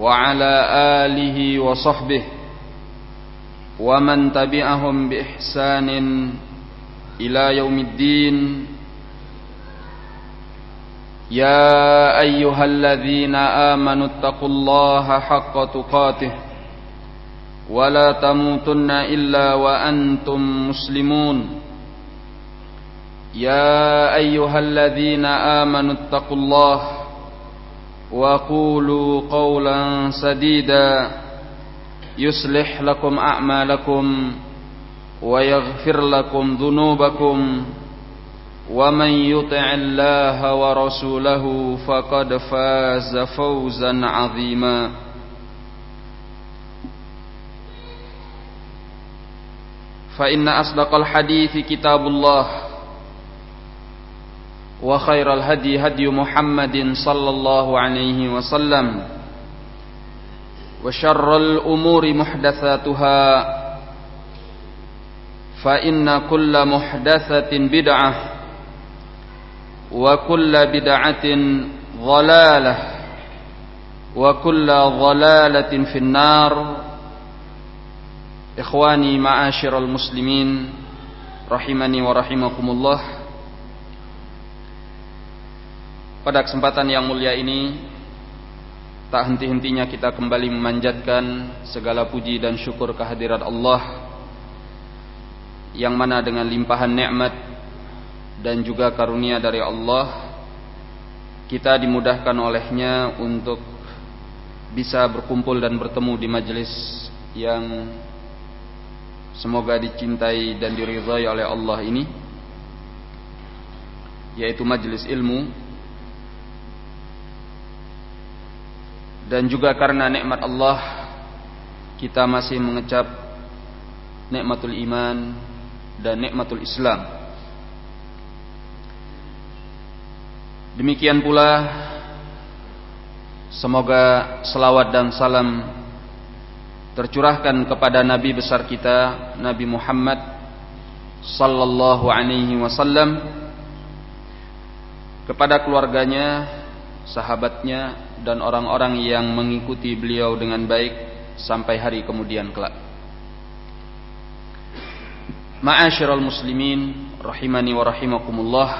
وعلى آله وصحبه ومن تبعهم بإحسان إلى يوم الدين. يا أيها الذين آمنوا اتقوا الله حق تقاته ولا تموتن إلا وأنتم مسلمون. يا أيها الذين آمنوا اتقوا الله وقولوا قولا سديدا يصلح لكم أعمالكم ويغفر لكم ذنوبكم ومن يطع الله ورسوله فقد فاز فوزا عظيما فإن أصدق الحديث كتاب الله وخير الهدي هدي محمد صلى الله عليه وسلم وشر الأمور محدثاتها فإن كل محدثة بدعة وكل بدعة ضلالة وكل ضلالة في النار. إخواني معاشر المسلمين رحمني ورحمكم الله Pada kesempatan yang mulia ini Tak henti-hentinya kita kembali memanjatkan Segala puji dan syukur kehadirat Allah Yang mana dengan limpahan nikmat Dan juga karunia dari Allah Kita dimudahkan olehnya untuk Bisa berkumpul dan bertemu di majelis Yang Semoga dicintai dan diridhai oleh Allah ini Yaitu majelis ilmu dan juga karena nikmat Allah kita masih mengecap nikmatul iman dan nikmatul Islam. Demikian pula semoga selawat dan salam tercurahkan kepada nabi besar kita Nabi Muhammad sallallahu alaihi wasallam kepada keluarganya, sahabatnya dan orang-orang yang mengikuti beliau dengan baik sampai hari kemudian kelak. Ma'asyiral muslimin rahimani wa rahimakumullah.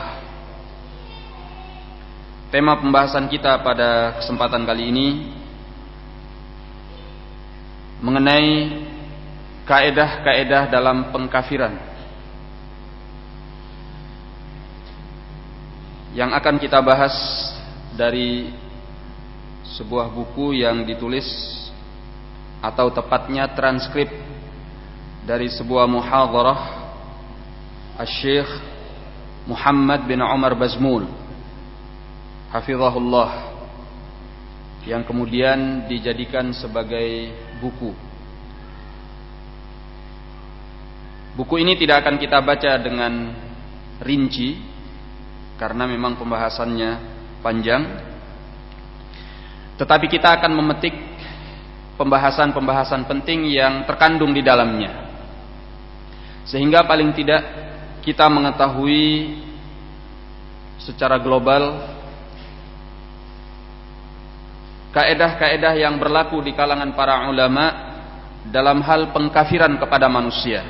Tema pembahasan kita pada kesempatan kali ini mengenai kaedah-kaedah dalam pengkafiran yang akan kita bahas dari sebuah buku yang ditulis atau tepatnya transkrip dari sebuah muhadharah Asy-Syaikh Muhammad bin Umar Bazmul hafizahullah yang kemudian dijadikan sebagai buku. Buku ini tidak akan kita baca dengan rinci karena memang pembahasannya panjang tetapi kita akan memetik pembahasan-pembahasan penting yang terkandung di dalamnya. Sehingga paling tidak kita mengetahui secara global kaedah-kaedah yang berlaku di kalangan para ulama dalam hal pengkafiran kepada manusia.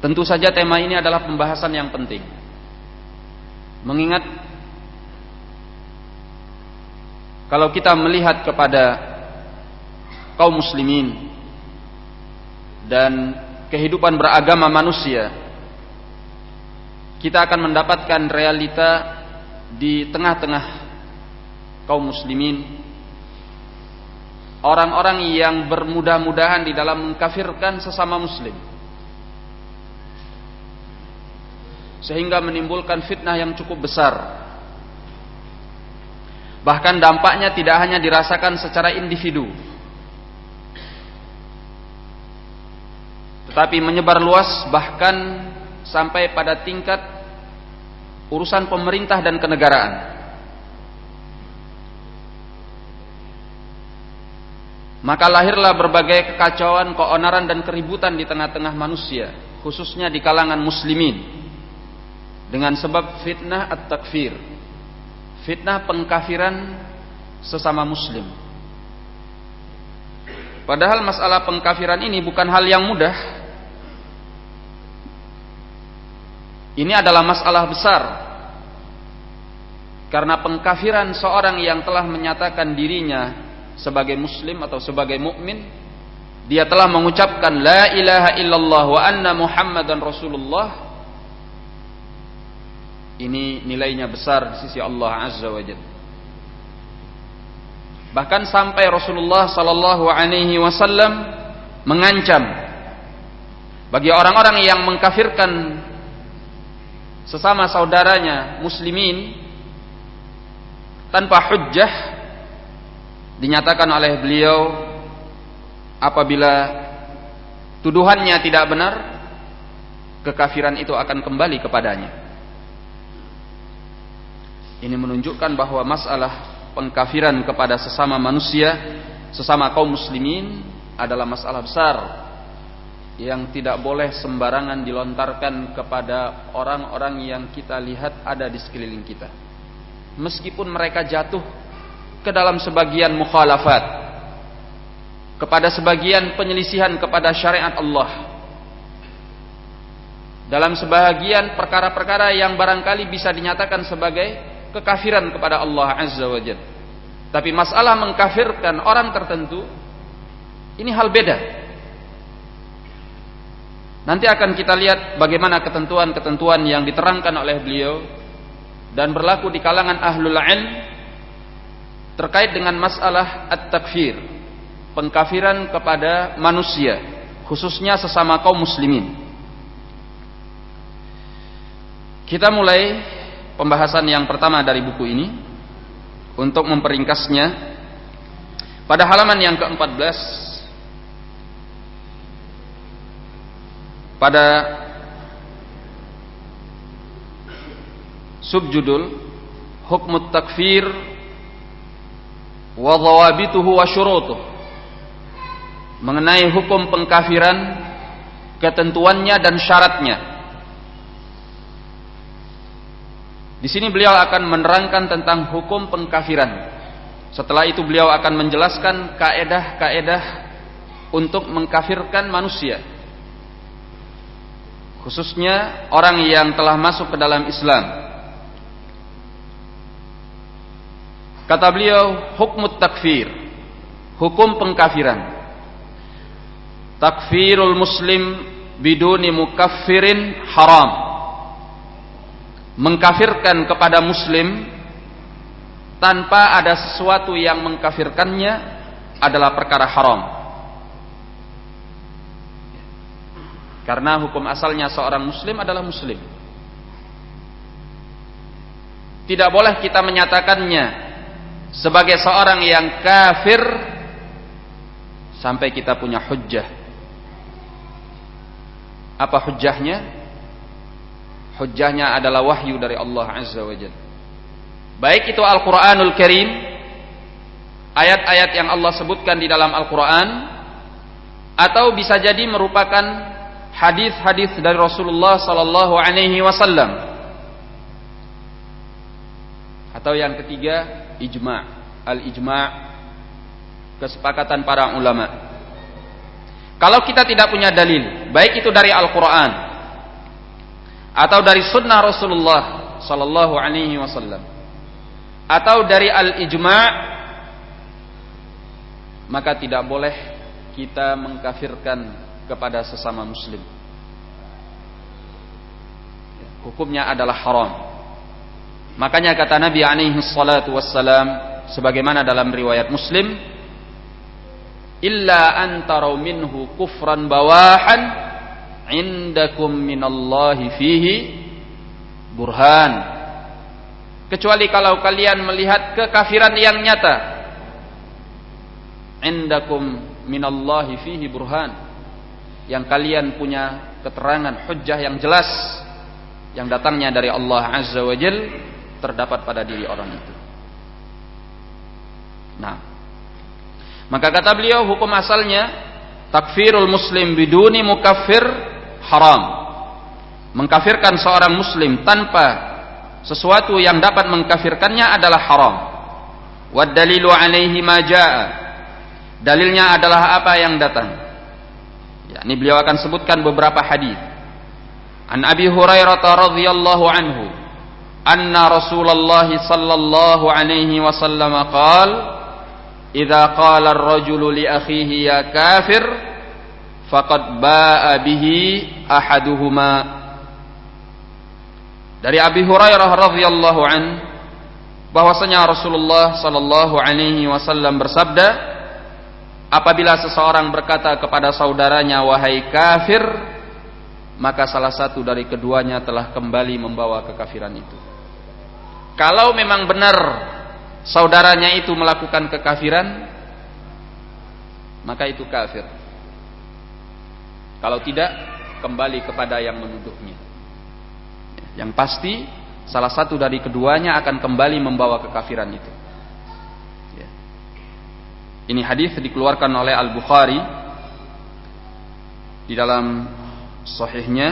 Tentu saja tema ini adalah pembahasan yang penting. Mengingat Kalau kita melihat kepada kaum muslimin dan kehidupan beragama manusia kita akan mendapatkan realita di tengah-tengah kaum muslimin. Orang-orang yang bermudah-mudahan di dalam mengkafirkan sesama muslim. Sehingga menimbulkan fitnah yang cukup besar bahkan dampaknya tidak hanya dirasakan secara individu tetapi menyebar luas bahkan sampai pada tingkat urusan pemerintah dan kenegaraan. Maka lahirlah berbagai kekacauan, keonaran dan keributan di tengah-tengah manusia, khususnya di kalangan muslimin. Dengan sebab fitnah at-takfir. Fitnah pengkafiran sesama muslim. Padahal masalah pengkafiran ini bukan hal yang mudah Ini adalah masalah besar. Karena pengkafiran seorang yang telah menyatakan dirinya sebagai muslim atau sebagai mukmin, dia telah mengucapkan la ilaha illallah wa anna muhammadan rasulullah. Ini nilainya besar di sisi Allah Azza wa Jalla. Bahkan sampai Rasulullah sallallahu alaihi wasallam mengancam bagi orang-orang yang mengkafirkan sesama saudaranya muslimin tanpa hujjah dinyatakan oleh beliau apabila tuduhannya tidak benar kekafiran itu akan kembali kepadanya ini menunjukkan bahwa masalah pengkafiran kepada sesama manusia sesama kaum muslimin adalah masalah besar yang tidak boleh sembarangan dilontarkan kepada orang-orang yang kita lihat ada di sekeliling kita. Meskipun mereka jatuh ke dalam sebagian mukhalafat, kepada sebagian penyelisihan kepada syariat Allah. Dalam sebagian perkara-perkara yang barangkali bisa dinyatakan sebagai kekafiran kepada Allah Azza wa Jalla. Tapi masalah mengkafirkan orang tertentu ini hal beda. Nanti akan kita lihat bagaimana ketentuan-ketentuan yang diterangkan oleh beliau dan berlaku di kalangan ahlul ilm terkait dengan masalah at-takfir, pengkafiran kepada manusia, khususnya sesama kaum muslimin. Kita mulai pembahasan yang pertama dari buku ini untuk memperingkasnya. Pada halaman yang ke-14 pada subjudul hukm takfir wa dhawabituhu wa syurutuh mengenai hukum pengkafiran ketentuannya dan syaratnya di sini beliau akan menerangkan tentang hukum pengkafiran setelah itu beliau akan menjelaskan kaedah-kaedah untuk mengkafirkan manusia khususnya orang yang telah masuk ke dalam Islam. Kata beliau, hukum takfir, hukum pengkafiran. Takfirul muslim biduni mukaffirin haram. Mengkafirkan kepada muslim tanpa ada sesuatu yang mengkafirkannya adalah perkara haram. Karena hukum asalnya seorang muslim adalah muslim. Tidak boleh kita menyatakannya sebagai seorang yang kafir sampai kita punya hujjah. Apa hujjahnya? Hujjahnya adalah wahyu dari Allah Azza wa Jalla. Baik itu Al-Quranul Karim, ayat-ayat yang Allah sebutkan di dalam Al-Quran, atau bisa jadi merupakan hadis-hadis dari Rasulullah sallallahu alaihi wasallam. Atau yang ketiga, ijma', al-ijma' kesepakatan para ulama. Kalau kita tidak punya dalil, baik itu dari Al-Qur'an atau dari sunnah Rasulullah sallallahu alaihi wasallam atau dari al-ijma' maka tidak boleh kita mengkafirkan kepada sesama muslim. Hukumnya adalah haram. Makanya kata Nabi alaihi salatu wassalam sebagaimana dalam riwayat Muslim, illa antarau minhu kufran bawahan indakum minallahi fihi burhan. Kecuali kalau kalian melihat kekafiran yang nyata. Indakum minallahi fihi burhan. Yang kalian punya keterangan hujjah yang jelas yang datangnya dari Allah Azza wa Jal terdapat pada diri orang itu. Nah, maka kata beliau hukum asalnya takfirul muslim biduni mukaffir haram. Mengkafirkan seorang muslim tanpa sesuatu yang dapat mengkafirkannya adalah haram. Wad dalilu alaihi ma Dalilnya adalah apa yang datang. Ya, ini beliau akan sebutkan beberapa hadis. An Abi Hurairah radhiyallahu anhu anna Rasulullah sallallahu alaihi wasallam qala idza qala ar-rajulu li akhihi ya kafir faqad ba'a bihi ahaduhuma. Dari Abi Hurairah radhiyallahu an bahwasanya Rasulullah sallallahu alaihi wasallam bersabda apabila seseorang berkata kepada saudaranya wahai kafir maka salah satu dari keduanya telah kembali membawa kekafiran itu. Kalau memang benar saudaranya itu melakukan kekafiran maka itu kafir kalau tidak kembali kepada yang menuduhnya yang pasti salah satu dari keduanya akan kembali membawa kekafiran itu ya. ini hadis dikeluarkan oleh Al Bukhari di dalam sahihnya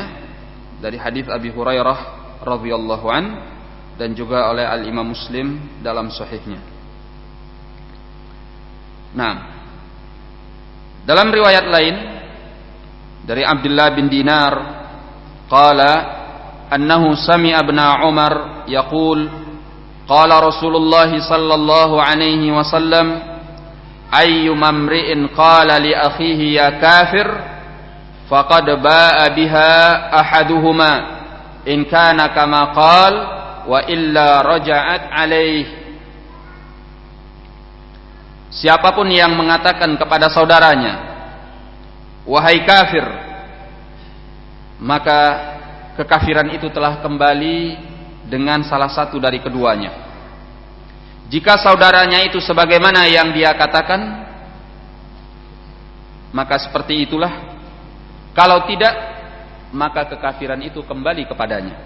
dari hadis Abi Hurairah radhiyallahu an dan juga oleh Al Imam Muslim dalam sahihnya. Nah, dalam riwayat lain dari Abdullah bin Dinar qala annahu sami'a ibn Umar yaqul qala Rasulullah sallallahu alaihi wasallam ayyu mamri'in qala li akhihi ya kafir faqad ba'a biha ahaduhuma in kana kama qala wa illa raja'at alaih. Siapa pun yang mengatakan kepada saudaranya wahai kafir maka kekafiran itu telah kembali dengan salah satu dari keduanya. Jika saudaranya itu sebagaimana yang dia katakan maka seperti itulah. Kalau tidak maka kekafiran itu kembali kepadanya.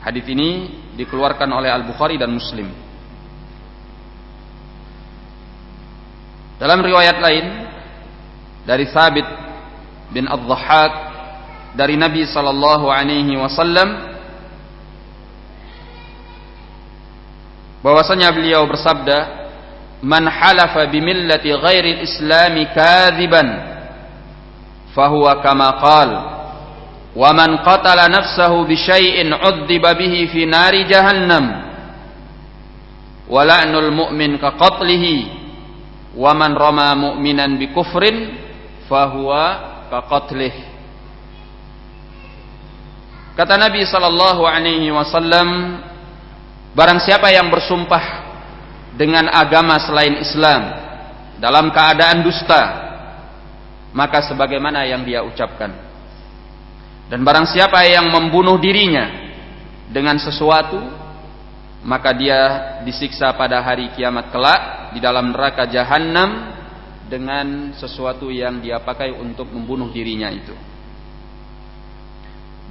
Hadis ini dikeluarkan oleh Al-Bukhari dan Muslim. Dalam riwayat lain dari Thabit bin Ad-Dhahhak dari Nabi sallallahu alaihi wasallam bahwasanya beliau bersabda man halafa bimillati ghairi al-islam kadziban fahuwa kama qala wa man qatala nafsahu bi syai'in 'udziba bihi fi nari jahannam wa la'nul mu'min ka qatlihi wa man rama mu'minan bi kufrin fahuwa ka qatlih kata Nabi sallallahu alaihi wasallam barang siapa yang bersumpah dengan agama selain Islam dalam keadaan dusta maka sebagaimana yang dia ucapkan dan barang siapa yang membunuh dirinya dengan sesuatu, maka dia disiksa pada hari kiamat kelak di dalam neraka jahanam dengan sesuatu yang dia pakai untuk membunuh dirinya itu.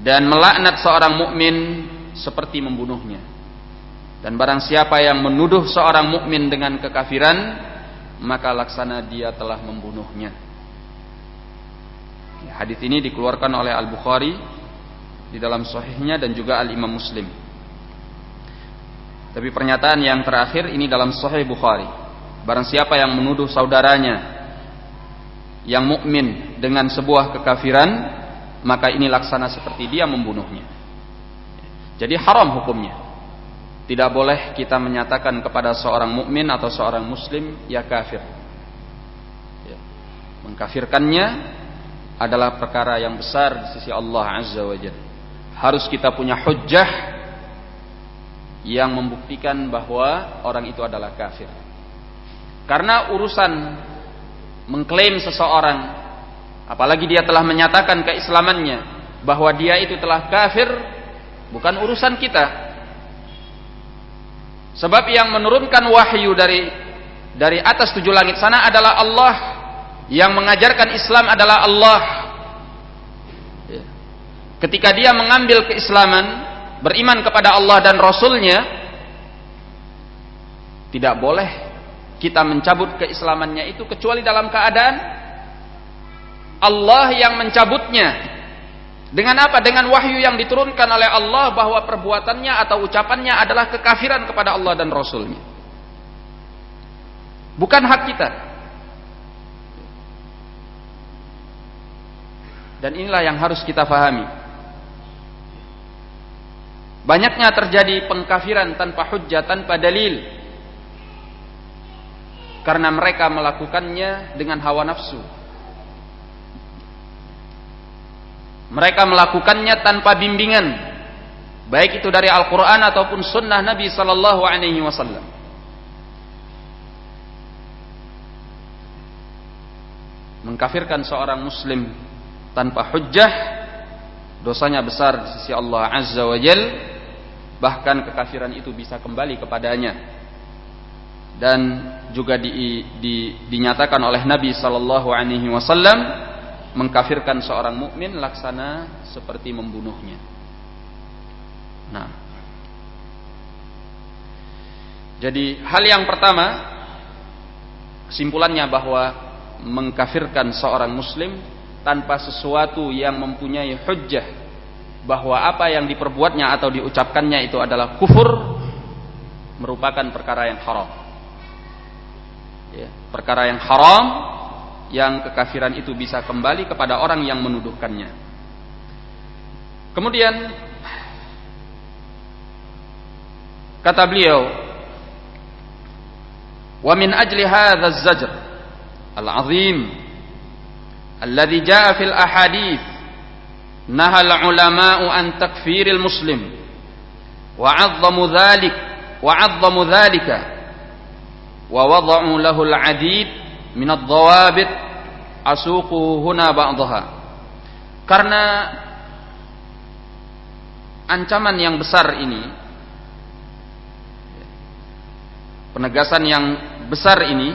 Dan melaknat seorang mukmin seperti membunuhnya. Dan barang siapa yang menuduh seorang mukmin dengan kekafiran, maka laksana dia telah membunuhnya. Hadis ini dikeluarkan oleh Al Bukhari di dalam sahihnya dan juga Al Imam Muslim. Tapi pernyataan yang terakhir ini dalam Sahih Bukhari. Barang siapa yang menuduh saudaranya yang mukmin dengan sebuah kekafiran, maka ini laksana seperti dia membunuhnya. Jadi haram hukumnya. Tidak boleh kita menyatakan kepada seorang mukmin atau seorang muslim ya kafir. Mengkafirkannya adalah perkara yang besar di sisi Allah Azza wa Jalla. Harus kita punya hujjah yang membuktikan bahwa orang itu adalah kafir. Karena urusan mengklaim seseorang apalagi dia telah menyatakan keislamannya bahwa dia itu telah kafir bukan urusan kita. Sebab yang menurunkan wahyu dari dari atas tujuh langit sana adalah Allah yang mengajarkan Islam adalah Allah ya. ketika dia mengambil keislaman beriman kepada Allah dan Rasulnya tidak boleh kita mencabut keislamannya itu kecuali dalam keadaan Allah yang mencabutnya dengan apa? Dengan wahyu yang diturunkan oleh Allah bahwa perbuatannya atau ucapannya adalah kekafiran kepada Allah dan Rasulnya. Bukan hak kita. Dan inilah yang harus kita fahami. Banyaknya terjadi pengkafiran tanpa hujjah, tanpa dalil. Karena mereka melakukannya dengan hawa nafsu. Mereka melakukannya tanpa bimbingan, baik itu dari Al-Quran ataupun Sunnah Nabi Sallallahu Alaihi Wasallam. Mengkafirkan seorang Muslim tanpa hujjah, dosanya besar di sisi Allah Azza wa Jal, bahkan kekafiran itu bisa kembali kepadanya. Dan juga di, di, dinyatakan oleh Nabi Sallallahu Alaihi Wasallam mengkafirkan seorang mukmin laksana seperti membunuhnya. Nah, jadi hal yang pertama kesimpulannya bahwa mengkafirkan seorang muslim tanpa sesuatu yang mempunyai hujjah bahwa apa yang diperbuatnya atau diucapkannya itu adalah kufur merupakan perkara yang haram. Ya, perkara yang haram yang kekafiran itu bisa kembali kepada orang yang menuduhkannya. Kemudian kata beliau, "Wa min ajli hadha az-zajr al-'azim alladhi jaa fil ahadith naha al-ulama'u an takfiril muslim wa 'azzamu dhalik wa 'azzamu dhalika wa wada'u lahu al-'adid min ad-dhawabit asuqu huna ba'daha. Karena ancaman yang besar ini penegasan yang besar ini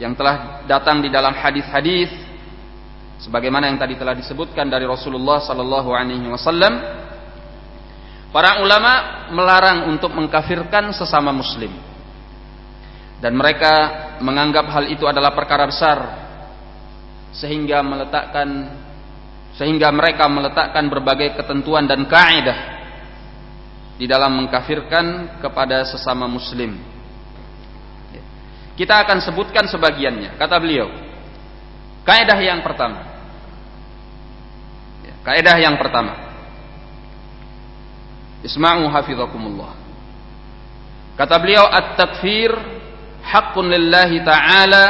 yang telah datang di dalam hadis-hadis sebagaimana yang tadi telah disebutkan dari Rasulullah sallallahu alaihi wasallam para ulama melarang untuk mengkafirkan sesama muslim dan mereka menganggap hal itu adalah perkara besar sehingga meletakkan sehingga mereka meletakkan berbagai ketentuan dan kaidah di dalam mengkafirkan kepada sesama muslim. Kita akan sebutkan sebagiannya. Kata beliau, kaidah yang pertama. Kaidah yang pertama. Isma'u hafizakumullah. Kata beliau at-takfir haqqun lillahi ta'ala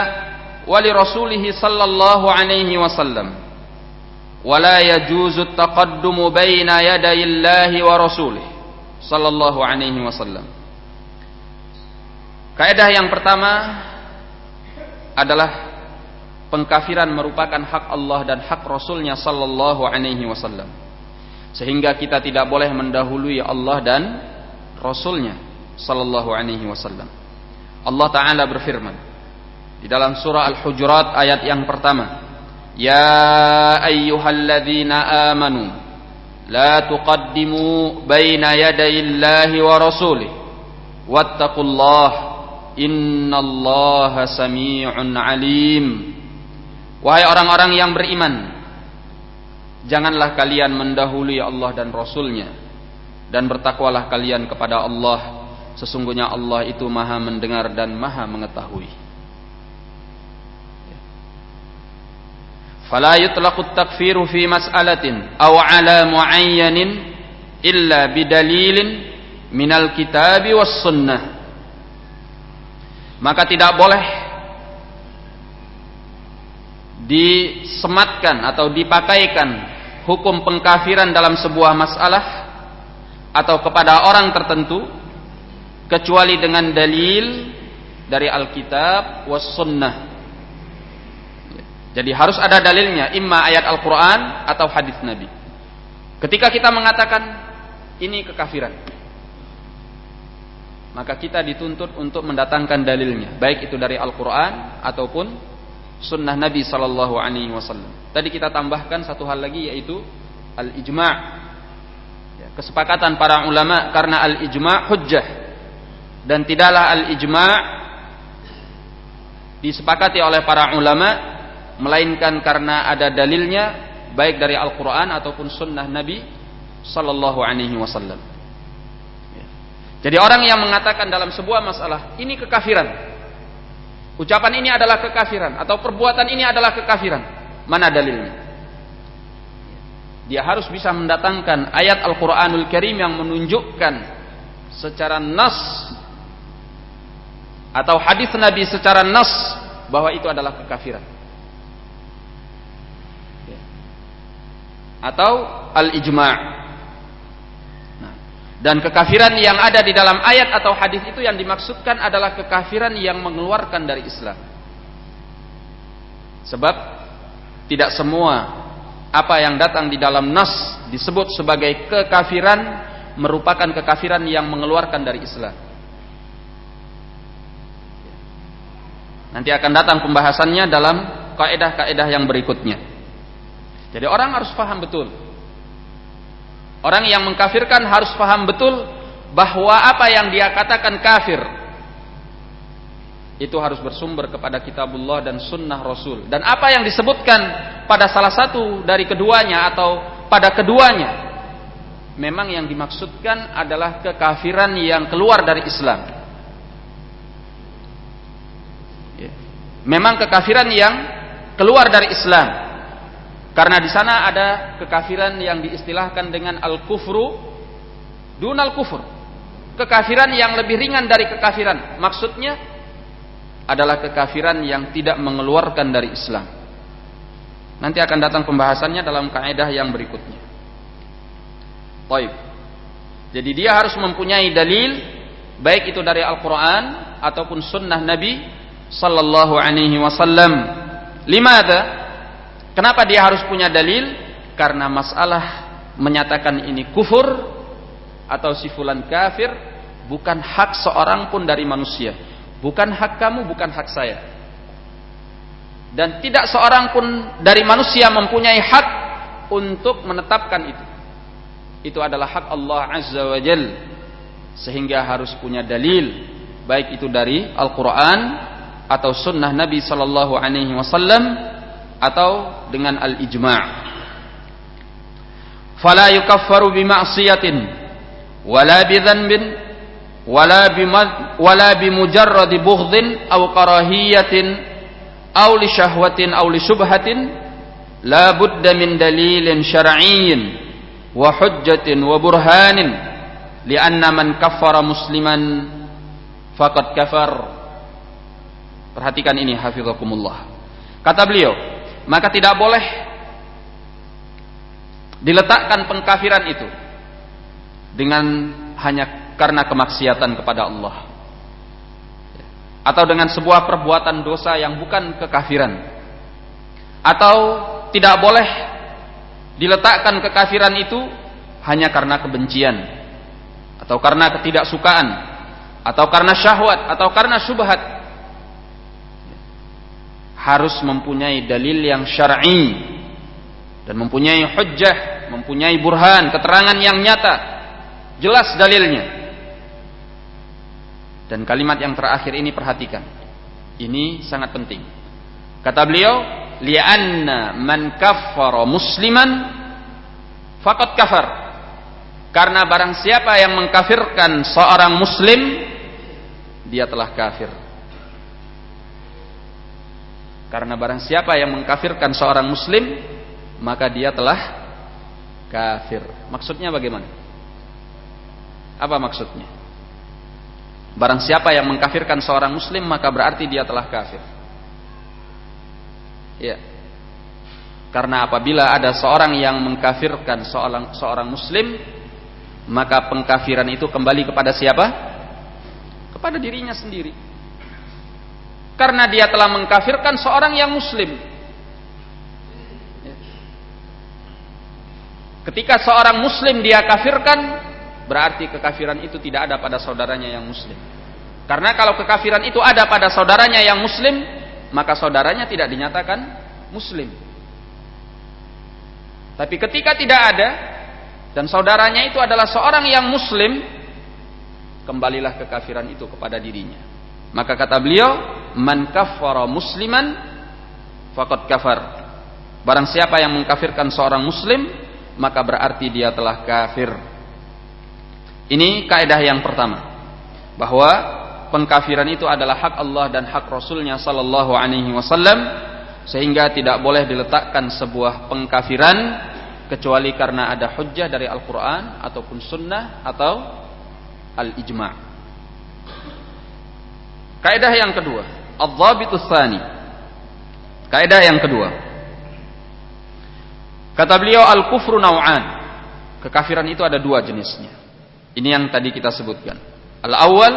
wa li rasulih sallallahu alaihi wasallam wa la yajuzu taqaddumu baina yaday Allahi wa rasulih sallallahu alaihi wasallam Kaidah yang pertama adalah pengkafiran merupakan hak Allah dan hak Rasulnya sallallahu alaihi wasallam. Sehingga kita tidak boleh mendahului Allah dan Rasulnya sallallahu alaihi wasallam. Allah Ta'ala berfirman di dalam surah Al-Hujurat ayat yang pertama Ya ayyuhalladzina amanu la tuqaddimu baina yadayillahi wa rasulih wattaqullah innallaha sami'un alim. Wahai orang-orang yang beriman janganlah kalian mendahului Allah dan Rasulnya dan bertakwalah kalian kepada Allah Sesungguhnya Allah itu maha mendengar dan maha mengetahui. Fala yutlaqu takfiru fi mas'alatin aw ala muayyanin illa bidalilin minal kitabi was sunnah. Maka tidak boleh disematkan atau dipakaikan hukum pengkafiran dalam sebuah masalah atau kepada orang tertentu kecuali dengan dalil dari Alkitab was sunnah. Jadi harus ada dalilnya, imma ayat Al-Qur'an atau hadis Nabi. Ketika kita mengatakan ini kekafiran, maka kita dituntut untuk mendatangkan dalilnya, baik itu dari Al-Qur'an ataupun sunnah Nabi wasallam. Tadi kita tambahkan satu hal lagi yaitu al-ijma'. Ya, kesepakatan para ulama karena al-ijma' hujjah dan tidaklah al-ijma' disepakati oleh para ulama melainkan karena ada dalilnya baik dari Al-Qur'an ataupun sunnah Nabi sallallahu alaihi wasallam. Jadi orang yang mengatakan dalam sebuah masalah ini kekafiran, Ucapan ini adalah kekafiran atau perbuatan ini adalah kekafiran. Mana dalilnya? Dia harus bisa mendatangkan ayat Al-Qur'anul Karim yang menunjukkan secara nas atau hadis Nabi secara nas bahwa itu adalah kekafiran. Atau al-ijma' Dan kekafiran yang ada di dalam ayat atau hadis itu yang dimaksudkan adalah kekafiran yang mengeluarkan dari Islam. Sebab tidak semua apa yang datang di dalam nas disebut sebagai kekafiran merupakan kekafiran yang mengeluarkan dari Islam. Nanti akan datang pembahasannya dalam kaidah-kaidah yang berikutnya. Jadi orang harus paham betul. Orang yang mengkafirkan harus paham betul bahwa apa yang dia katakan kafir itu harus bersumber kepada kitabullah dan sunnah rasul. Dan apa yang disebutkan pada salah satu dari keduanya atau pada keduanya memang yang dimaksudkan adalah kekafiran yang keluar dari Islam memang kekafiran yang keluar dari Islam karena di sana ada kekafiran yang diistilahkan dengan al-kufru dunal kufur. Kekafiran yang lebih ringan dari kekafiran. Maksudnya adalah kekafiran yang tidak mengeluarkan dari Islam. Nanti akan datang pembahasannya dalam kaidah yang berikutnya. Baik. Jadi dia harus mempunyai dalil baik itu dari Al-Qur'an ataupun sunnah Nabi sallallahu alaihi wasallam. Limada? Kenapa dia harus punya dalil? Karena masalah menyatakan ini kufur atau si fulan kafir bukan hak seorang pun dari manusia. Bukan hak kamu, bukan hak saya. Dan tidak seorang pun dari manusia mempunyai hak untuk menetapkan itu. Itu adalah hak Allah Azza wa Jal. Sehingga harus punya dalil. Baik itu dari Al-Quran atau sunnah Nabi Sallallahu Alaihi Wasallam atau dengan al-ijma' fala yukaffaru bima'siyatin wala bidhanbin wala bimad wala bimujarrad bughdin aw karahiyatin aw li syahwatin aw li syubhatin la budda min dalilin syar'iyyin wa hujjatin wa burhanin lianna man kaffara musliman faqad perhatikan ini hafizakumullah. Kata beliau maka tidak boleh diletakkan pengkafiran itu dengan hanya karena kemaksiatan kepada Allah. Atau dengan sebuah perbuatan dosa yang bukan kekafiran. Atau tidak boleh diletakkan kekafiran itu hanya karena kebencian. Atau karena ketidaksukaan. Atau karena syahwat. Atau karena syubhat harus mempunyai dalil yang syar'i dan mempunyai hujjah, mempunyai burhan, keterangan yang nyata, jelas dalilnya. Dan kalimat yang terakhir ini perhatikan. Ini sangat penting. Kata beliau, li'anna man kaffara musliman faqad kafar. Karena barang siapa yang mengkafirkan seorang muslim, dia telah kafir. Karena barang siapa yang mengkafirkan seorang muslim, maka dia telah kafir. Maksudnya bagaimana? Apa maksudnya? Barang siapa yang mengkafirkan seorang muslim, maka berarti dia telah kafir. Ya. Karena apabila ada seorang yang mengkafirkan seorang seorang muslim, maka pengkafiran itu kembali kepada siapa? Kepada dirinya sendiri. Karena dia telah mengkafirkan seorang yang muslim. Ketika seorang muslim dia kafirkan, berarti kekafiran itu tidak ada pada saudaranya yang muslim. Karena kalau kekafiran itu ada pada saudaranya yang muslim, maka saudaranya tidak dinyatakan muslim. Tapi ketika tidak ada dan saudaranya itu adalah seorang yang muslim, kembalilah kekafiran itu kepada dirinya. Maka kata beliau, "Man kaffara musliman faqad kafar." Barang siapa yang mengkafirkan seorang muslim, maka berarti dia telah kafir. Ini kaidah yang pertama. Bahwa pengkafiran itu adalah hak Allah dan hak Rasulnya sallallahu alaihi wasallam sehingga tidak boleh diletakkan sebuah pengkafiran kecuali karena ada hujjah dari Al-Qur'an ataupun sunnah atau al-ijma'. Kaidah yang kedua, adz-dhabitus tsani. Kaidah yang kedua. Kata beliau al-kufru naw'an. Kekafiran itu ada dua jenisnya. Ini yang tadi kita sebutkan. Al-awwal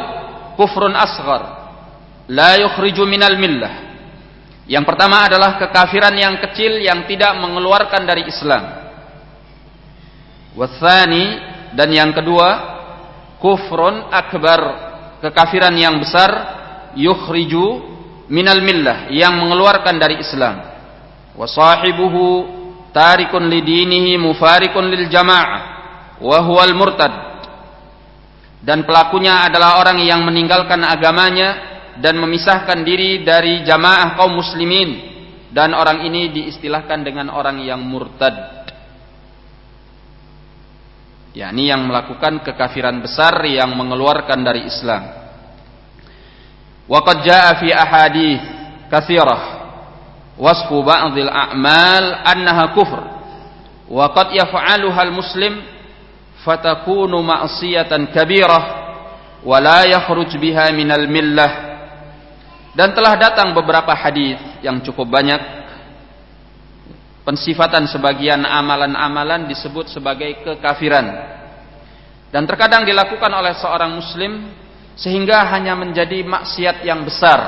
kufrun asghar la yukhriju minal millah. Yang pertama adalah kekafiran yang kecil yang tidak mengeluarkan dari Islam. Wathani dan yang kedua kufrun akbar kekafiran yang besar yukhriju minal millah yang mengeluarkan dari Islam. Wasahibuhu tarikun lidinihi mufarikun lil jamaah wa huwal murtad. Dan pelakunya adalah orang yang meninggalkan agamanya dan memisahkan diri dari jamaah kaum muslimin dan orang ini diistilahkan dengan orang yang murtad yakni yang melakukan kekafiran besar yang mengeluarkan dari Islam fi ahadith katsirah. Wasfu ba'dil a'mal annaha kufr. Wa qad yaf'aluha al-muslim fatakunu ma'siyatan kabirah wa la yakhruj biha minal millah. Dan telah datang beberapa hadis yang cukup banyak. Pensifatan sebagian amalan-amalan disebut sebagai kekafiran. Dan terkadang dilakukan oleh seorang muslim sehingga hanya menjadi maksiat yang besar.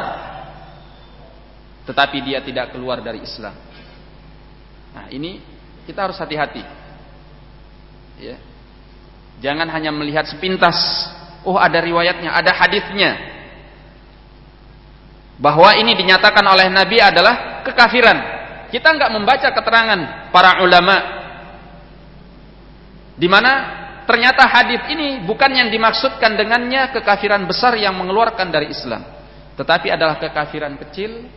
Tetapi dia tidak keluar dari Islam. Nah, ini kita harus hati-hati. Ya. Jangan hanya melihat sepintas, oh ada riwayatnya, ada hadisnya bahwa ini dinyatakan oleh Nabi adalah kekafiran. Kita nggak membaca keterangan para ulama di mana ternyata hadis ini bukan yang dimaksudkan dengannya kekafiran besar yang mengeluarkan dari Islam, tetapi adalah kekafiran kecil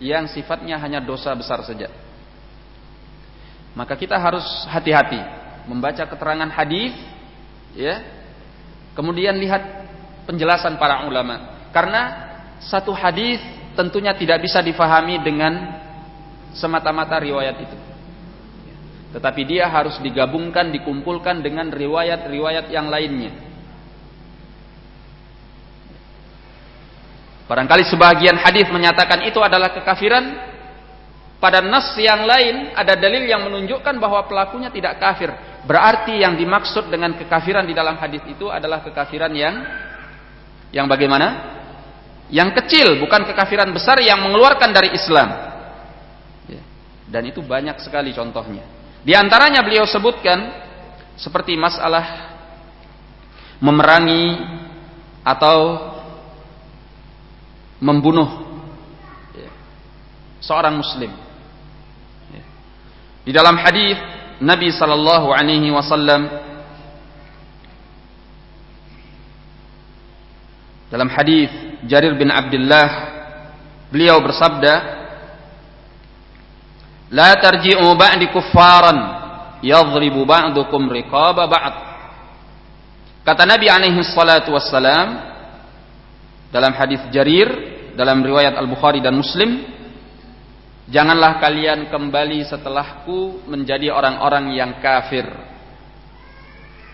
yang sifatnya hanya dosa besar saja. Maka kita harus hati-hati membaca keterangan hadis ya. Kemudian lihat penjelasan para ulama karena satu hadis tentunya tidak bisa difahami dengan semata-mata riwayat itu. Tetapi dia harus digabungkan, dikumpulkan dengan riwayat-riwayat yang lainnya. Barangkali sebagian hadis menyatakan itu adalah kekafiran. Pada nas yang lain ada dalil yang menunjukkan bahwa pelakunya tidak kafir. Berarti yang dimaksud dengan kekafiran di dalam hadis itu adalah kekafiran yang yang bagaimana? yang kecil bukan kekafiran besar yang mengeluarkan dari Islam ya. dan itu banyak sekali contohnya di antaranya beliau sebutkan seperti masalah memerangi atau membunuh ya, seorang muslim ya. di dalam hadis Nabi sallallahu alaihi wasallam dalam hadis Jarir bin Abdullah beliau bersabda La tarji'u ba'di kuffaran yadhribu ba'dukum riqaba ba'd. Kata Nabi alaihi salatu wassalam dalam hadis Jarir dalam riwayat Al-Bukhari dan Muslim Janganlah kalian kembali setelahku menjadi orang-orang yang kafir.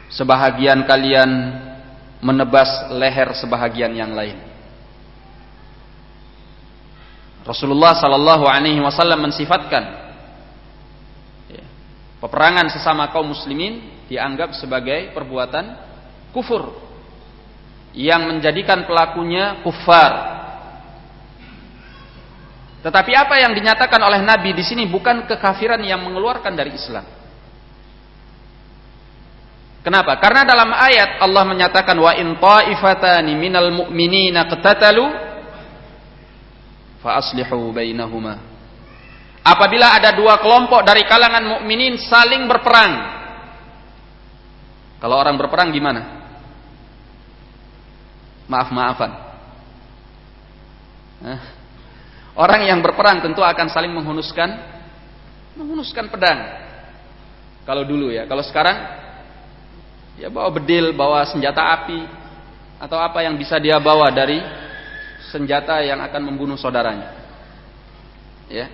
Sebahagian kalian menebas leher sebahagian yang lain. Rasulullah sallallahu alaihi wasallam mensifatkan peperangan sesama kaum muslimin dianggap sebagai perbuatan kufur yang menjadikan pelakunya kufar. Tetapi apa yang dinyatakan oleh Nabi di sini bukan kekafiran yang mengeluarkan dari Islam. Kenapa? Karena dalam ayat Allah menyatakan wa in ta'ifatani minal mu'minina qatatalu fa aslihu bainahuma Apabila ada dua kelompok dari kalangan mukminin saling berperang. Kalau orang berperang gimana? Maaf-maafan. Orang yang berperang tentu akan saling menghunuskan menghunuskan pedang. Kalau dulu ya, kalau sekarang ya bawa bedil, bawa senjata api atau apa yang bisa dia bawa dari senjata yang akan membunuh saudaranya. Ya,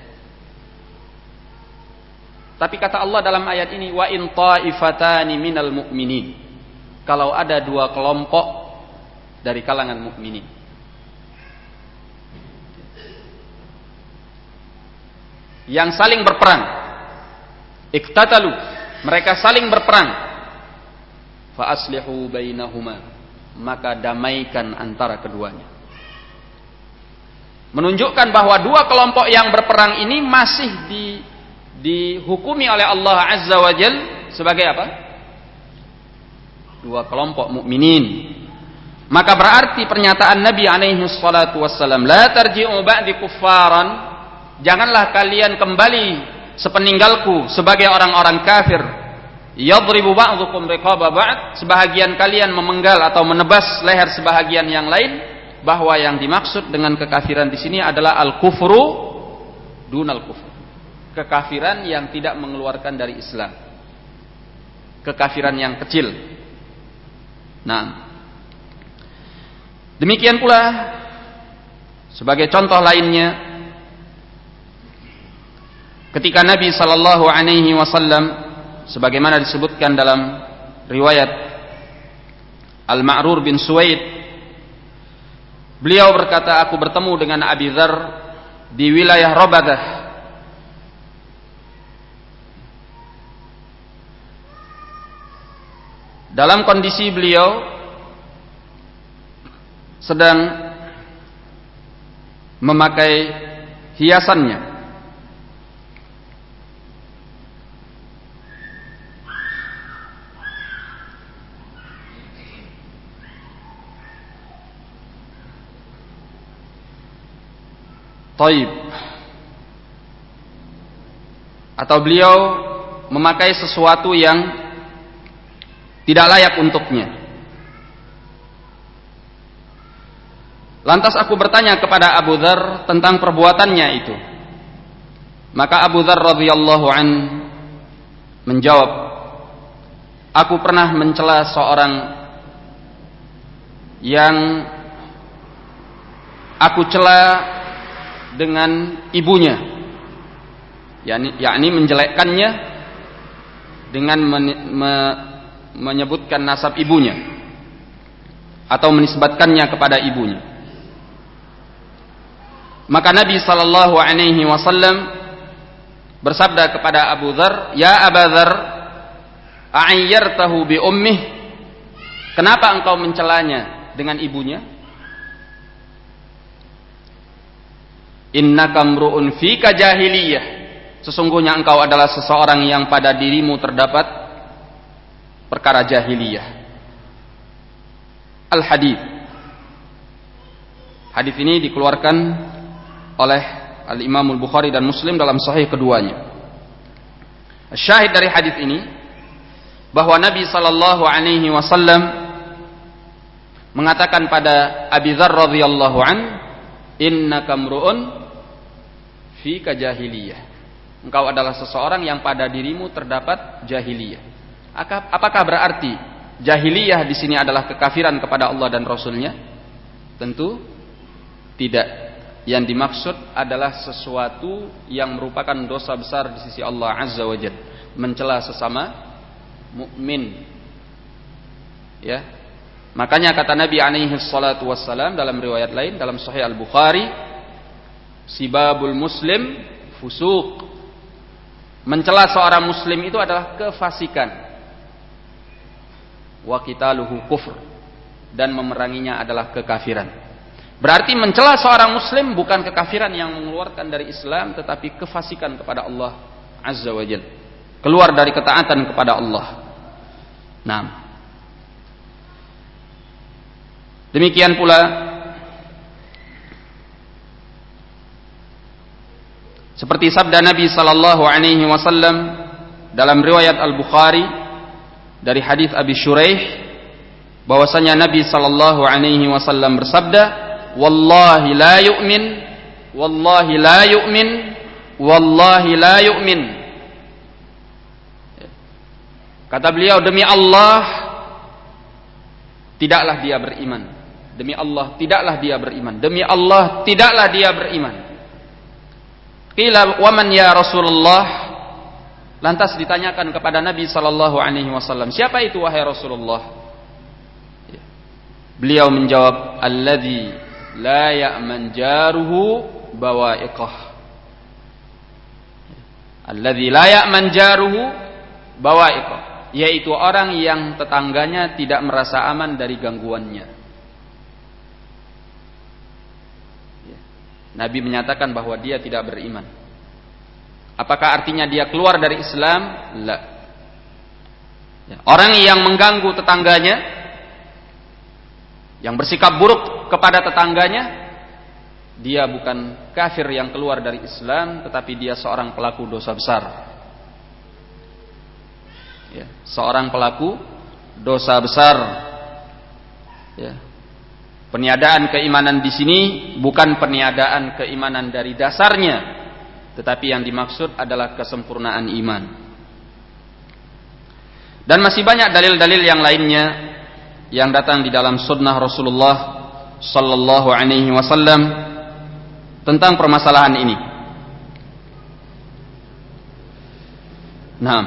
tapi kata Allah dalam ayat ini wa in ta'ifatani minal mu'minin. Kalau ada dua kelompok dari kalangan mukminin. Yang saling berperang. Iktatalu, mereka saling berperang. Fa aslihu bainahuma, maka damaikan antara keduanya. Menunjukkan bahwa dua kelompok yang berperang ini masih di dihukumi oleh Allah Azza wa Jal sebagai apa? Dua kelompok mukminin. Maka berarti pernyataan Nabi alaihi salatu wassalam, "La tarji'u ba'di kuffaran." Janganlah kalian kembali sepeninggalku sebagai orang-orang kafir. Yadribu ba'dukum riqaba ba'd, sebahagian kalian memenggal atau menebas leher sebahagian yang lain, bahwa yang dimaksud dengan kekafiran di sini adalah al-kufru dunal kufur kekafiran yang tidak mengeluarkan dari Islam. Kekafiran yang kecil. Nah, demikian pula sebagai contoh lainnya ketika Nabi sallallahu alaihi wasallam sebagaimana disebutkan dalam riwayat Al-Ma'rur bin Suwaid beliau berkata aku bertemu dengan Abi Dzar di wilayah Rabadah dalam kondisi beliau sedang memakai hiasannya. Taib. Atau beliau memakai sesuatu yang tidak layak untuknya. Lantas aku bertanya kepada Abu Dhar tentang perbuatannya itu. Maka Abu Dhar radhiyallahu an menjawab, aku pernah mencela seorang yang aku cela dengan ibunya, yakni, yakni menjelekkannya dengan men, me, menyebutkan nasab ibunya atau menisbatkannya kepada ibunya. Maka Nabi sallallahu alaihi wasallam bersabda kepada Abu Dzar, "Ya Abu Dzar, a'ayyartahu bi ummih? Kenapa engkau mencelanya dengan ibunya?" Innaka mru'un fika jahiliyah. Sesungguhnya engkau adalah seseorang yang pada dirimu terdapat perkara jahiliyah. Al-Hadith. Hadis ini dikeluarkan oleh Al-Imam Al-Bukhari dan Muslim dalam sahih keduanya. Syahid dari hadis ini bahwa Nabi sallallahu alaihi wasallam mengatakan pada Abi Dzar radhiyallahu an, "Innaka mru'un fi jahiliyah." Engkau adalah seseorang yang pada dirimu terdapat jahiliyah. Apakah berarti jahiliyah di sini adalah kekafiran kepada Allah dan Rasulnya? Tentu tidak. Yang dimaksud adalah sesuatu yang merupakan dosa besar di sisi Allah Azza wa Jalla, mencela sesama mukmin. Ya. Makanya kata Nabi alaihi salatu wassalam dalam riwayat lain dalam Sahih Al-Bukhari, sibabul muslim fusuk mencela seorang muslim itu adalah kefasikan. Wa qitaluhu kufr dan memeranginya adalah kekafiran. Berarti mencela seorang muslim bukan kekafiran yang mengeluarkan dari Islam tetapi kefasikan kepada Allah Azza wa Jalla. Keluar dari ketaatan kepada Allah. Nah. Demikian pula seperti sabda Nabi sallallahu alaihi wasallam dalam riwayat Al-Bukhari dari hadis Abi Shuraih bahwasanya Nabi sallallahu alaihi wasallam bersabda wallahi la yu'min wallahi la yu'min wallahi la yu'min. Kata beliau demi Allah tidaklah dia beriman. Demi Allah tidaklah dia beriman. Demi Allah tidaklah dia beriman. Qila waman ya Rasulullah lantas ditanyakan kepada Nabi sallallahu alaihi wasallam siapa itu wahai Rasulullah? Beliau menjawab alladzi la ya'man jaruhu bawa'iqah. Alladzi la ya'man jaruhu bawa'iqah. Yaitu orang yang tetangganya tidak merasa aman dari gangguannya. Nabi menyatakan bahwa dia tidak beriman apakah artinya dia keluar dari Islam? La. Orang yang mengganggu tetangganya yang bersikap buruk kepada tetangganya dia bukan kafir yang keluar dari Islam tetapi dia seorang pelaku dosa besar. Ya, seorang pelaku dosa besar. Ya. peniadaan keimanan di sini bukan peniadaan keimanan dari dasarnya tetapi yang dimaksud adalah kesempurnaan iman dan masih banyak dalil-dalil yang lainnya yang datang di dalam sunnah Rasulullah sallallahu alaihi wasallam tentang permasalahan ini. Nah,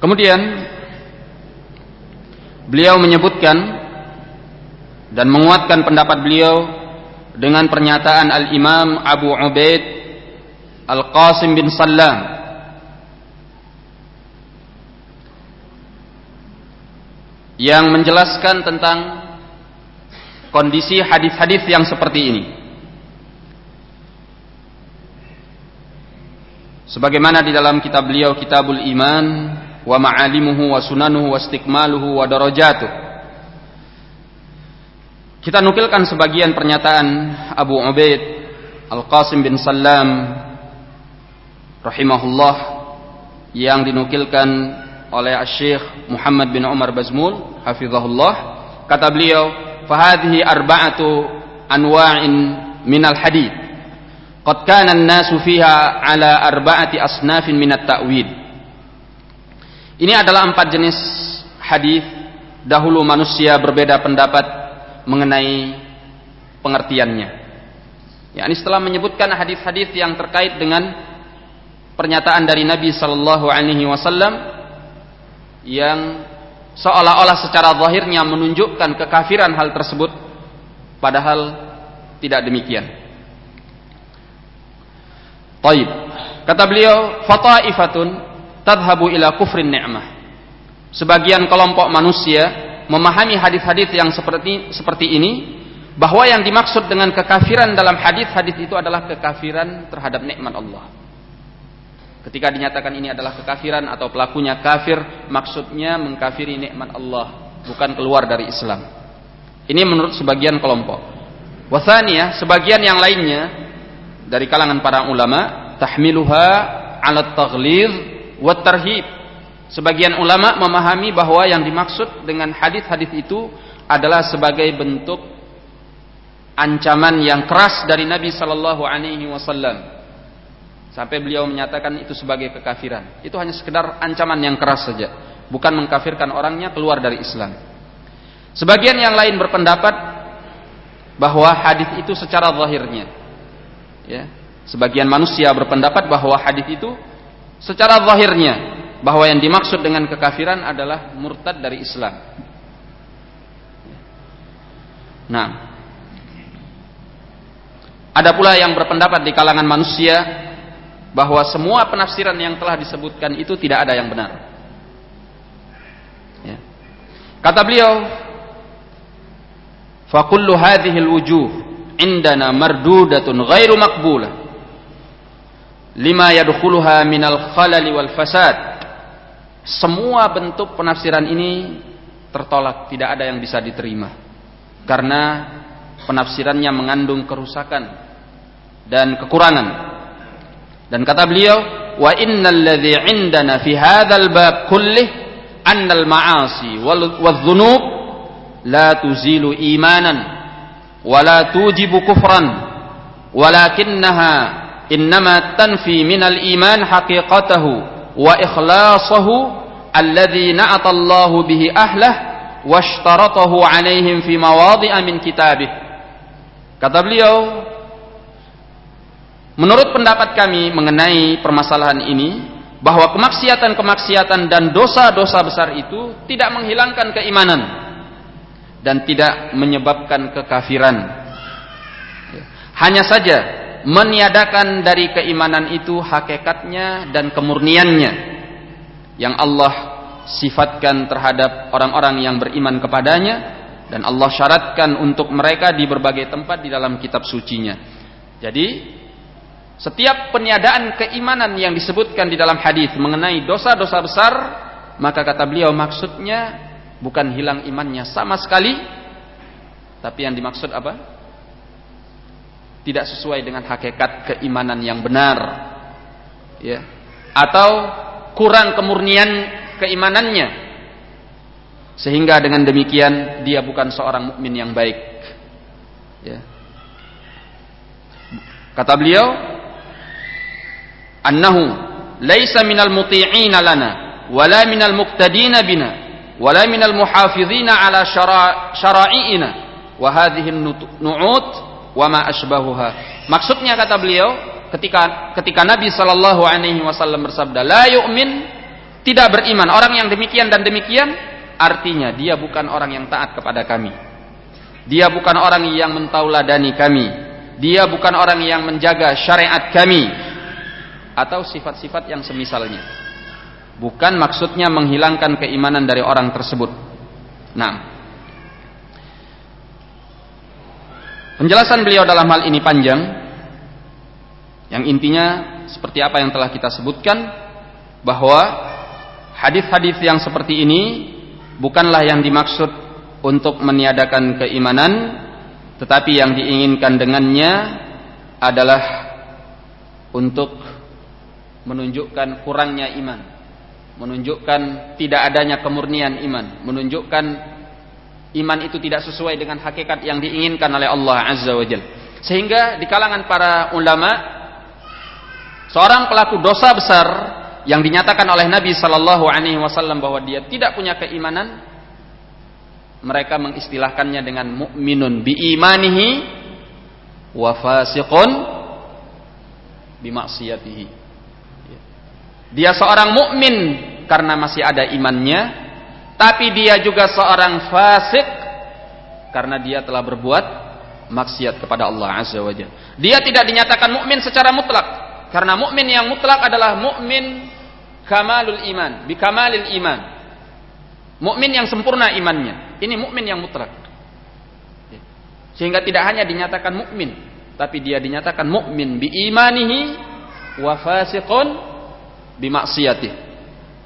kemudian beliau menyebutkan dan menguatkan pendapat beliau dengan pernyataan Al-Imam Abu Ubaid Al-Qasim bin Sallam yang menjelaskan tentang kondisi hadis-hadis yang seperti ini. Sebagaimana di dalam kitab beliau Kitabul Iman wa ma'alimuhu wa sunanuhu wa istikmaluhu wa darajatuh. Kita nukilkan sebagian pernyataan Abu Ubaid Al-Qasim bin Salam rahimahullah yang dinukilkan oleh Syekh Muhammad bin Umar Bazmul hafizahullah. Kata beliau fahadhi arba'atu anwa'in minal hadith. Qad kana nasu fiha ala arba'ati asnafin minat ta'wid. Ini adalah empat jenis hadis dahulu manusia berbeda pendapat mengenai pengertiannya. Ya, ini setelah menyebutkan hadis-hadis yang terkait dengan pernyataan dari Nabi Sallallahu Alaihi Wasallam yang seolah-olah secara zahirnya menunjukkan kekafiran hal tersebut padahal tidak demikian. Taib. Kata beliau, fataifatun tadhabu ila kufrin ni'mah. Sebagian kelompok manusia memahami hadis-hadis yang seperti seperti ini bahwa yang dimaksud dengan kekafiran dalam hadis-hadis itu adalah kekafiran terhadap nikmat Allah. Ketika dinyatakan ini adalah kekafiran atau pelakunya kafir, maksudnya mengkafiri nikmat Allah, bukan keluar dari Islam. Ini menurut sebagian kelompok. Wasaniyah, sebagian yang lainnya dari kalangan para ulama, tahmiluha ala taghlid wa tarhib. Sebagian ulama memahami bahwa yang dimaksud dengan hadis-hadis itu adalah sebagai bentuk ancaman yang keras dari Nabi sallallahu alaihi wasallam Sampai beliau menyatakan itu sebagai kekafiran. Itu hanya sekedar ancaman yang keras saja, bukan mengkafirkan orangnya keluar dari Islam. Sebagian yang lain berpendapat bahwa hadis itu secara zahirnya. Ya. Sebagian manusia berpendapat bahwa hadis itu secara zahirnya bahwa yang dimaksud dengan kekafiran adalah murtad dari Islam. Nah, ada pula yang berpendapat di kalangan manusia bahwa semua penafsiran yang telah disebutkan itu tidak ada yang benar. Ya. Kata beliau, "Fakullu hadhihi wujuh indana mardudatun ghairu maqbulah lima yadkhuluha minal khalali wal fasad." Semua bentuk penafsiran ini tertolak, tidak ada yang bisa diterima. Karena penafsirannya mengandung kerusakan dan kekurangan. Dan kata beliau, "Wa innal ladzi 'indana fi hadzal bab kullih annal ma'asi wal dhunub la tuzilu imanan wa la tujibu kufran walakinnaha innama tanfi minal iman haqiqatahu wa ikhlasahu alladhi na'ata Allahu bihi ahlahu washtaratahu alaihim fi mawadhi'a min. Kata beliau, menurut pendapat kami mengenai permasalahan ini, bahwa kemaksiatan-kemaksiatan dan dosa-dosa besar itu tidak menghilangkan keimanan dan tidak menyebabkan kekafiran. Hanya saja meniadakan dari keimanan itu hakikatnya dan kemurniannya yang Allah sifatkan terhadap orang-orang yang beriman kepadanya dan Allah syaratkan untuk mereka di berbagai tempat di dalam kitab sucinya. Jadi setiap peniadaan keimanan yang disebutkan di dalam hadis mengenai dosa-dosa besar, maka kata beliau maksudnya bukan hilang imannya sama sekali, tapi yang dimaksud apa? Tidak sesuai dengan hakikat keimanan yang benar. Ya. Atau kurang kemurnian keimanannya sehingga dengan demikian dia bukan seorang mukmin yang baik ya kata beliau annahu laisa minal muti'ina lana wala minal muqtadina bina wala minal muhafizina ala syara'i'ina wa hadhihi nu'ud wa ma maksudnya kata beliau ketika ketika Nabi sallallahu alaihi wasallam bersabda la yu'min tidak beriman. Orang yang demikian dan demikian artinya dia bukan orang yang taat kepada kami. Dia bukan orang yang mentauladani kami. Dia bukan orang yang menjaga syariat kami. Atau sifat-sifat yang semisalnya. Bukan maksudnya menghilangkan keimanan dari orang tersebut. Nah penjelasan beliau dalam hal ini panjang. Yang intinya seperti apa yang telah kita sebutkan bahwa Hadis-hadis yang seperti ini bukanlah yang dimaksud untuk meniadakan keimanan, tetapi yang diinginkan dengannya adalah untuk menunjukkan kurangnya iman, menunjukkan tidak adanya kemurnian iman, menunjukkan iman itu tidak sesuai dengan hakikat yang diinginkan oleh Allah Azza wa Jalla. Sehingga di kalangan para ulama seorang pelaku dosa besar yang dinyatakan oleh Nabi Shallallahu Alaihi Wasallam bahwa dia tidak punya keimanan, mereka mengistilahkannya dengan mukminun biimanihi wa fasiqun bimaksiyatihi. Dia seorang mukmin karena masih ada imannya, tapi dia juga seorang fasik karena dia telah berbuat maksiat kepada Allah Azza wa Jalla. Dia tidak dinyatakan mukmin secara mutlak, karena mukmin yang mutlak adalah mukmin kamalul iman, bi kamalil iman. Mukmin yang sempurna imannya. Ini mukmin yang mutlak. Sehingga tidak hanya dinyatakan mukmin, tapi dia dinyatakan mukmin bi imanihi wa fasiqun bi maksiatih.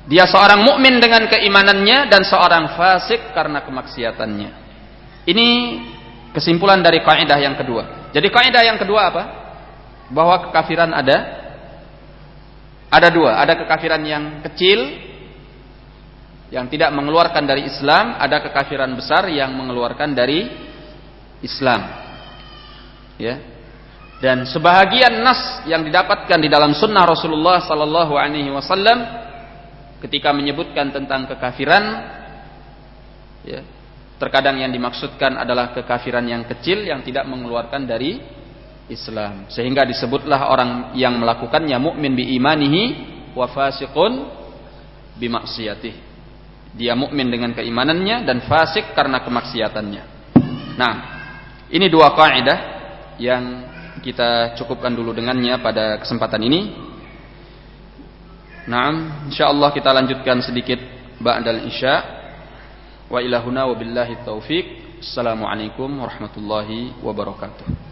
Dia seorang mukmin dengan keimanannya dan seorang fasik karena kemaksiatannya. Ini kesimpulan dari kaidah yang kedua. Jadi kaidah yang kedua apa? Bahwa kekafiran ada ada dua, ada kekafiran yang kecil yang tidak mengeluarkan dari Islam, ada kekafiran besar yang mengeluarkan dari Islam. Ya. Dan sebahagian nas yang didapatkan di dalam sunnah Rasulullah sallallahu alaihi wasallam ketika menyebutkan tentang kekafiran ya, terkadang yang dimaksudkan adalah kekafiran yang kecil yang tidak mengeluarkan dari Islam. Sehingga disebutlah orang yang melakukannya mukmin bi imanihi wa fasiqun bi maksiyatih. Dia mukmin dengan keimanannya dan fasik karena kemaksiatannya. Nah, ini dua kaidah yang kita cukupkan dulu dengannya pada kesempatan ini. Naam, insyaallah kita lanjutkan sedikit ba'dal isya. Wa ilahuna wa billahi taufik. Assalamualaikum warahmatullahi wabarakatuh.